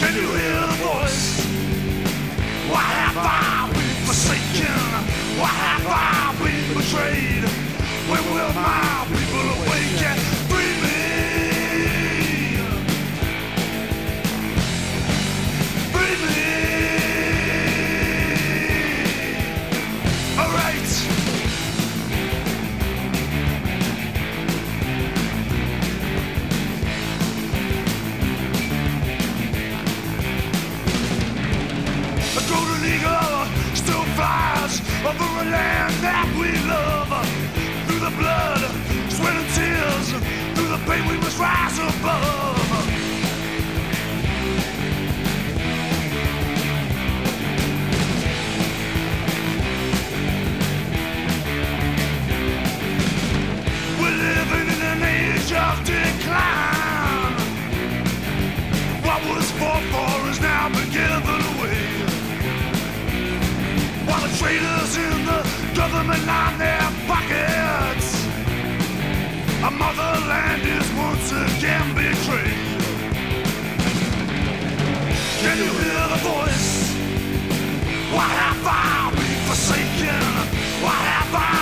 Can you hear the voice? Why have I been forsaken? Why have I been betrayed? Where will my Bundesliga! traitors in the government on their pockets. Our motherland is once again betrayed. Can you hear the voice? Why have I been forsaken? Why have I?